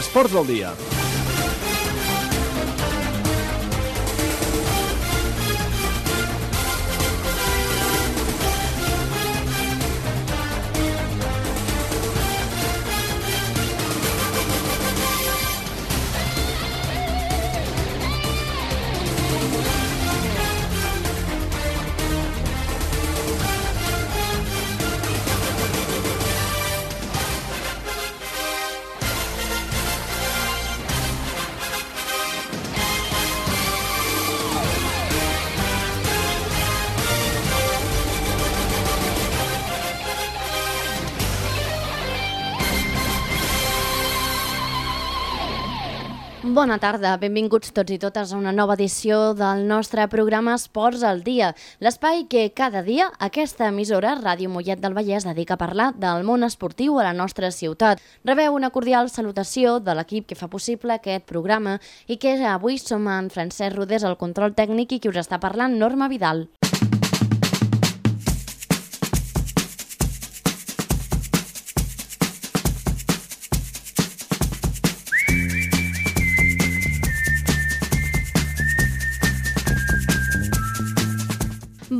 Esports del dia. Bona tarda, benvinguts tots i totes a una nova edició del nostre programa Esports al Dia, l'espai que cada dia aquesta emissora, Ràdio Mollet del Vallès, dedica a parlar del món esportiu a la nostra ciutat. Rebeu una cordial salutació de l'equip que fa possible aquest programa i que avui som en Francesc Rodés, el control tècnic, i qui us està parlant, Norma Vidal.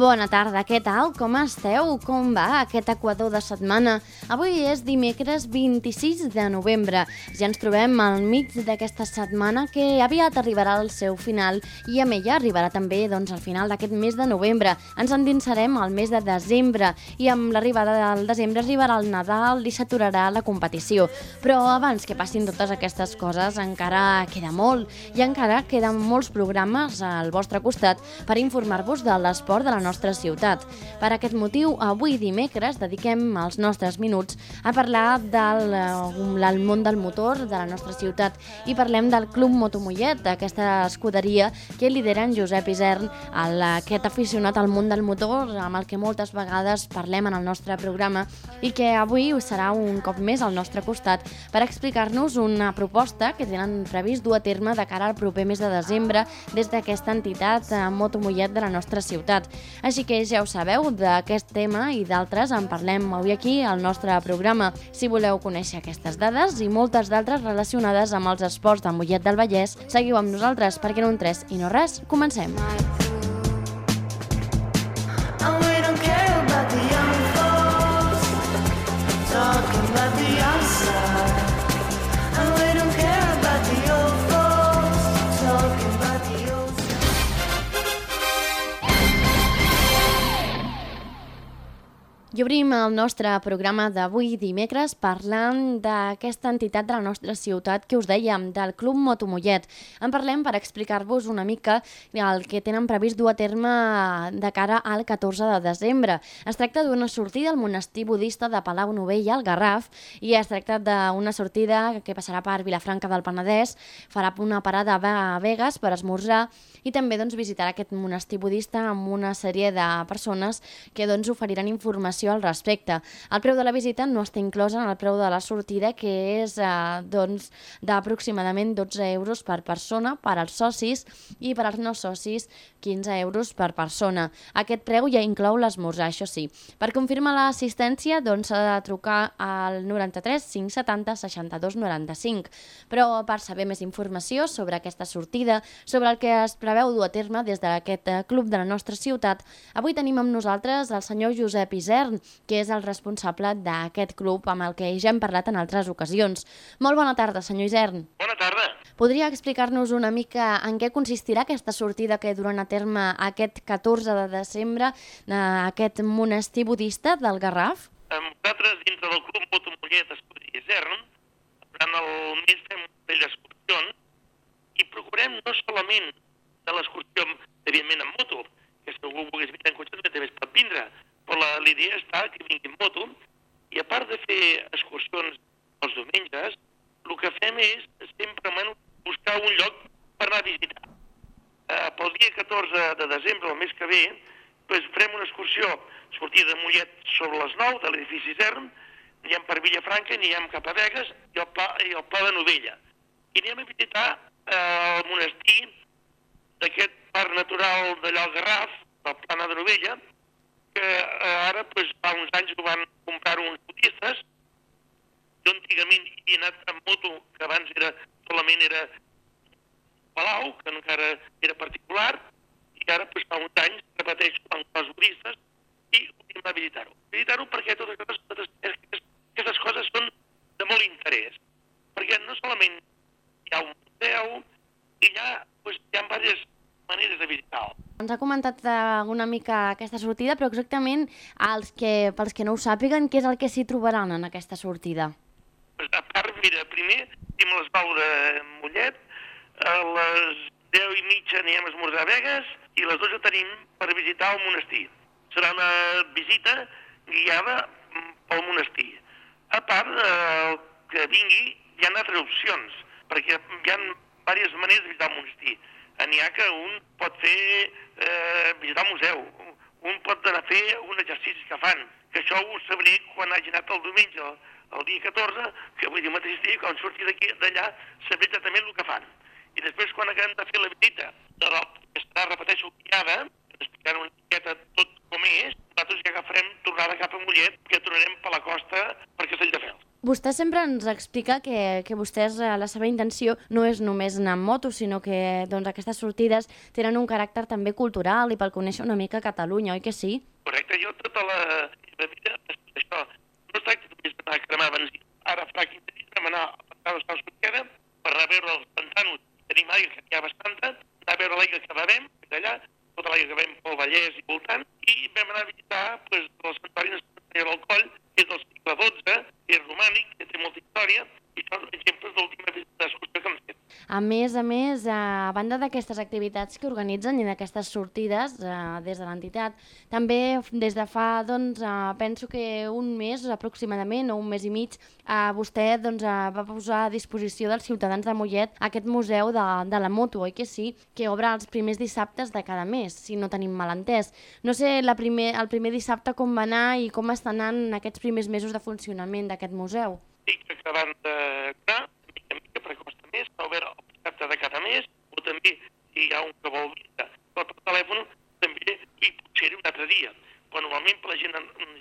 Bona tarda, què tal? Com esteu? Com va aquest equador de setmana? Avui és dimecres 26 de novembre. Ja ens trobem al mig d'aquesta setmana que aviat arribarà al seu final i amb ella arribarà també doncs, al final d'aquest mes de novembre. Ens endinsarem al mes de desembre i amb l'arribada del desembre arribarà el Nadal i s'aturarà la competició. Però abans que passin totes aquestes coses encara queda molt i encara queden molts programes al vostre costat per informar-vos de l'esport de la nostra ciutat. Per aquest motiu, avui dimecres dediquem els nostres minuts a parlar del, eh, del món del motor de la nostra ciutat i parlem del Club Motomollet, aquesta escuderia que lidera en Josep Isern, el, aquest aficionat al món del motor, amb el que moltes vegades parlem en el nostre programa i que avui serà un cop més al nostre costat per explicar-nos una proposta que tenen previst dur a terme de cara al proper mes de desembre des d'aquesta entitat eh, Motomollet de la nostra ciutat. Així que ja ho sabeu, d'aquest tema i d'altres en parlem avui aquí al nostre programa. Si voleu conèixer aquestes dades i moltes d'altres relacionades amb els esports de Mollet del Vallès, seguiu amb nosaltres perquè no un 3 i no res, comencem. Talking Obrim el nostre programa d'avui dimecres parlant d'aquesta entitat de la nostra ciutat que us dèiem, del Club Motomollet. En parlem per explicar-vos una mica el que tenen previst dur a terme de cara al 14 de desembre. Es tracta d'una sortida al monestir budista de Palau Novella, al Garraf, i es tracta d'una sortida que passarà per Vilafranca del Penedès, farà una parada a Vegas per esmorzar i també doncs, visitarà aquest monestir budista amb una sèrie de persones que doncs, oferiran informació al respecte. El preu de la visita no està inclòs en el preu de la sortida, que és eh, doncs, d'aproximadament 12 euros per persona per als socis i per als no socis 15 euros per persona. Aquest preu ja inclou l'esmorzar, això sí. Per confirmar l'assistència doncs, de trucar al 93 570 62 95. Però per saber més informació sobre aquesta sortida, sobre el que es preveu dur a terme des d'aquest eh, club de la nostra ciutat, avui tenim amb nosaltres el senyor Josep Isern, que és el responsable d'aquest club amb el que ja hem parlat en altres ocasions. Molt bona tarda, senyor Isern. Bona tarda. Podria explicar-nos una mica en què consistirà aquesta sortida que duran a terme aquest 14 de desembre d'aquest monestir budista del Garraf? Nosaltres, dintre del Club Motomollet Estudi Isern, durant el mes fem belles excursions i procurem no solament de l'excursió, evidentment, en moto, que si algú volgués vindre en cotxe també es pot vindre, l'idea està que vingui en moto i a part de fer excursions els diumenges, el que fem és sempre bueno, buscar un lloc per anar a visitar. Eh, pel dia 14 de desembre, el mes que ve, doncs farem una excursió sortida de Mollet sobre les 9 de l'edifici CERN, anirem per Villafranca, anirem cap a Vegas i el Pla, i el Pla de Novella. I anem a visitar eh, el monestir d'aquest parc natural de Garraf, del Plana de Novella, que eh, ara, pues, fa uns anys ho van comprar uns budistes Jo antigament hi he anat amb moto, que abans era, solament era Palau, que encara era particular, i ara pues, fa uns anys repeteixo amb els budistes i ho a visitar-ho. Visitar-ho perquè totes aquestes, totes aquestes coses són de molt interès, perquè no solament hi ha un museu, hi ha, pues, hi ha diverses maneres de visitar-ho. Ens ha comentat una mica aquesta sortida, però exactament els que, pels que no ho sàpiguen, què és el que s'hi trobaran en aquesta sortida? Pues, a part, mira, primer tenim l'esbau de Mollet, a les 10 i mitja anirem a esmorzar a Vegas i a les 12 tenim per visitar el monestir. Serà una visita guiada pel monestir. A part, el que vingui, hi ha altres opcions, perquè hi ha diverses maneres de visitar el monestir. N'hi ha que un pot fer eh, visitar museu, un pot anar a fer un exercici que fan, que això ho sabré quan hagi anat el diumenge, el dia 14, que vull dir mateix dia, quan surti d'allà, sabré exactament el que fan. I després, quan acabem de fer la visita de la, que estarà, repeteixo, guiada, explicant una miqueta tot com és, nosaltres ja agafarem tornada cap a Mollet, que tornarem per la costa per Castelldefels. Vostè sempre ens explica que, que vostès, eh, la seva intenció no és només anar amb moto, sinó que doncs, aquestes sortides tenen un caràcter també cultural i per conèixer una mica Catalunya, oi que sí? Correcte, jo tota la, la vida, això, no es tracta només d'anar a cremar benzina. Ara fa 15 dies vam anar a passar les Sorquera per anar a veure els pantanos tenim aigua que hi ha bastanta, anar a veure l'aigua que bevem, d'allà, tota l'aigua que bevem pel Vallès i voltant, i vam anar a visitar pues, el Santuari Nacional del Coll, és del segle XII, és romànic, que té molta història, i són exemples d'última d'excursió que hem fet. A més a més, a banda d'aquestes activitats que organitzen i d'aquestes sortides eh, des de l'entitat, també des de fa, doncs, eh, penso que un mes aproximadament, o un mes i mig, eh, vostè doncs, eh, va posar a disposició dels ciutadans de Mollet aquest museu de, de la moto, oi que sí? Que obre els primers dissabtes de cada mes, si no tenim mal entès. No sé la primer, el primer dissabte com va anar i com estan anant aquests primers mesos de funcionament d'aquest museu. Estic acabant de mica mica mica perquè costa més, està obert el dissabte de cada mes, o també si hi ha un que vol vindre per telèfon, també i potser un altre dia. Però normalment per la gent,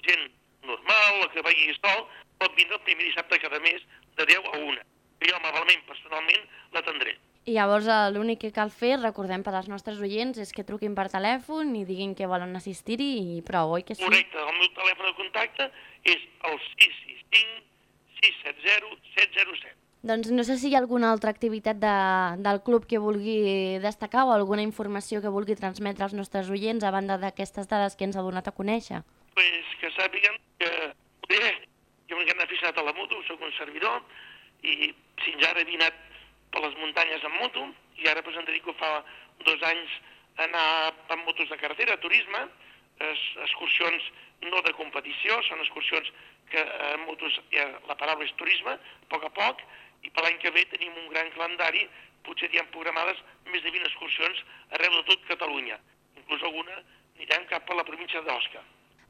gent normal, o que vagi sol, pot vindre el primer dissabte de cada mes de 10 a 1. Jo amablement, personalment, l'atendré. I llavors l'únic que cal fer, recordem per als nostres oients, és que truquin per telèfon i diguin que volen assistir-hi i prou, oi que sí? Correcte, el meu telèfon de contacte és el 665 670 707. Doncs no sé si hi ha alguna altra activitat de, del club que vulgui destacar o alguna informació que vulgui transmetre als nostres oients a banda d'aquestes dades que ens ha donat a conèixer. Pues que sàpiguen que bé, jo gran aficionat a la moto, sóc un servidor, i fins ara he anat per les muntanyes amb moto, i ara pues, em dedico fa dos anys a anar amb motos de carretera, turisme, es, excursions no de competició, són excursions que eh, en motos ja, la paraula és turisme, a poc a poc, i per l'any que ve tenim un gran calendari, potser hi ha programades més de 20 excursions arreu de tot Catalunya. Inclús alguna anirem cap a la província d'Osca.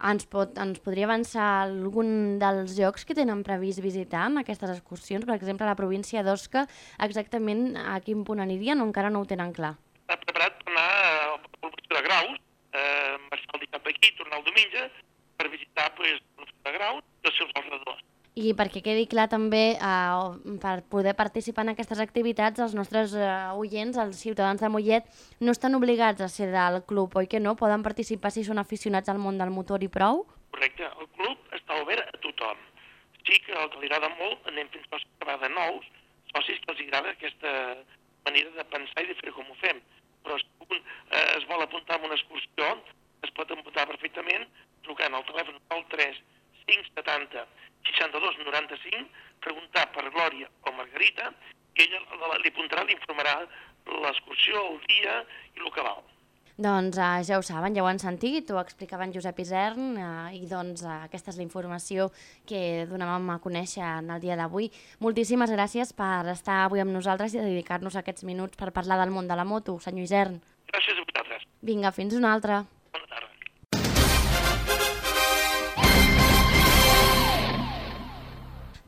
Ens, pot, ens podria avançar algun dels llocs que tenen previst visitar en aquestes excursions? Per exemple, la província d'Osca, exactament a quin punt anirien o encara no ho tenen clar? Està preparat per anar a la província de Graus, eh, estar el cap aquí, tornar el diumenge, per visitar pues, el de Graus i els seus alrededors. I perquè quedi clar també, eh, per poder participar en aquestes activitats, els nostres eh, oients, els ciutadans de Mollet, no estan obligats a ser del club, oi que no? Poden participar si són aficionats al món del motor i prou? Correcte, el club està obert a tothom. Sí que el que li agrada molt, anem fent socis que va de nous, socis que els agrada aquesta manera de pensar i de fer com ho fem. Però si un eh, es vol apuntar a una excursió, es pot apuntar perfectament trucant al telèfon 3 570 62 95, preguntar per Glòria o Margarita, i ella li apuntarà, li informarà l'excursió, el dia i el que val. Doncs uh, ja ho saben, ja ho han sentit, ho explicava en Josep Isern uh, i doncs uh, aquesta és la informació que donàvem a conèixer en el dia d'avui. Moltíssimes gràcies per estar avui amb nosaltres i dedicar-nos aquests minuts per parlar del món de la moto, senyor Isern. Gràcies a vosaltres. Vinga, fins una altra.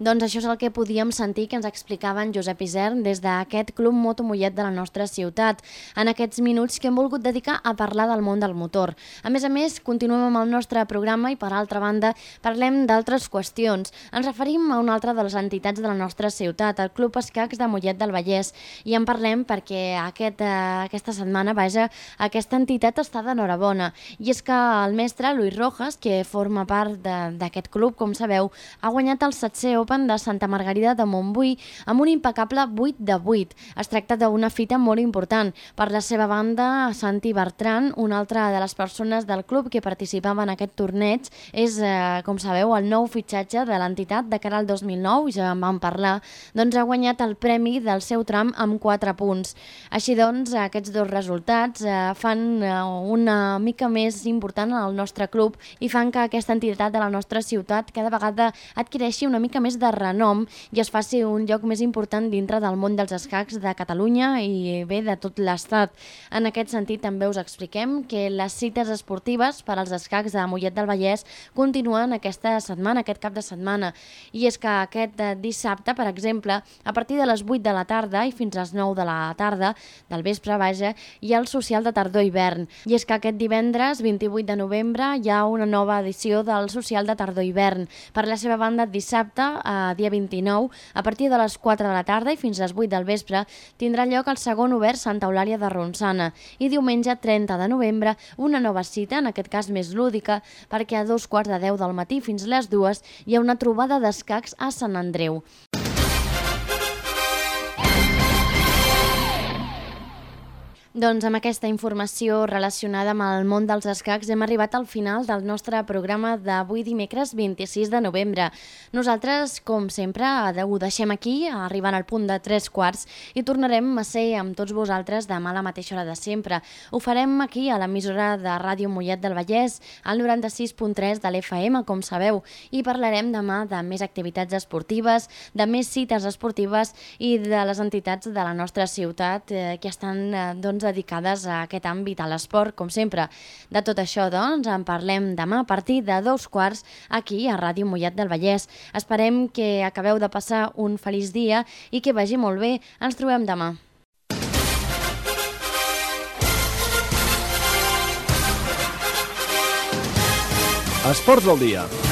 Doncs això és el que podíem sentir que ens explicaven Josep Isern des d'aquest Club Moto Mollet de la nostra ciutat, en aquests minuts que hem volgut dedicar a parlar del món del motor. A més a més, continuem amb el nostre programa i, per altra banda, parlem d'altres qüestions. Ens referim a una altra de les entitats de la nostra ciutat, el Club Escacs de Mollet del Vallès, i en parlem perquè aquest, eh, aquesta setmana, vaja, aquesta entitat està d'enhorabona. I és que el mestre Luis Rojas, que forma part d'aquest club, com sabeu, ha guanyat el 7 Open Open de Santa Margarida de Montbui amb un impecable 8 de 8. Es tracta d'una fita molt important. Per la seva banda, Santi Bertran, una altra de les persones del club que participava en aquest torneig, és, eh, com sabeu, el nou fitxatge de l'entitat de cara al 2009, ja en vam parlar, doncs ha guanyat el premi del seu tram amb 4 punts. Així doncs, aquests dos resultats eh, fan eh, una mica més important al nostre club i fan que aquesta entitat de la nostra ciutat cada vegada adquireixi una mica més de renom i es faci un lloc més important dintre del món dels escacs de Catalunya i bé de tot l'Estat. En aquest sentit també us expliquem que les cites esportives per als escacs de Mollet del Vallès continuen aquesta setmana, aquest cap de setmana. I és que aquest eh, dissabte, per exemple, a partir de les 8 de la tarda i fins les 9 de la tarda, del vespre, vaja, hi ha el social de tardor-hivern. I és que aquest divendres, 28 de novembre, hi ha una nova edició del social de tardor-hivern. Per la seva banda, dissabte, eh, dia 29, a partir de les 4 de la tarda i fins a les 8 del vespre, tindrà lloc el segon obert Santa Eulàlia de Ronçana i diumenge 30 de novembre una nova cita, en aquest cas més lúdica, perquè a dos quarts de 10 del matí fins les 2 hi ha una trobada d'escacs a Sant Andreu. Doncs amb aquesta informació relacionada amb el món dels escacs hem arribat al final del nostre programa d'avui dimecres 26 de novembre. Nosaltres, com sempre, ho deixem aquí, arribant al punt de tres quarts, i tornarem a ser amb tots vosaltres demà a la mateixa hora de sempre. Ho farem aquí, a l'emissora de Ràdio Mollet del Vallès, al 96.3 de l'FM, com sabeu, i parlarem demà de més activitats esportives, de més cites esportives i de les entitats de la nostra ciutat eh, que estan eh, doncs, seccions dedicades a aquest àmbit, a l'esport, com sempre. De tot això, doncs, en parlem demà a partir de dos quarts aquí a Ràdio Mollet del Vallès. Esperem que acabeu de passar un feliç dia i que vagi molt bé. Ens trobem demà. Esports del dia.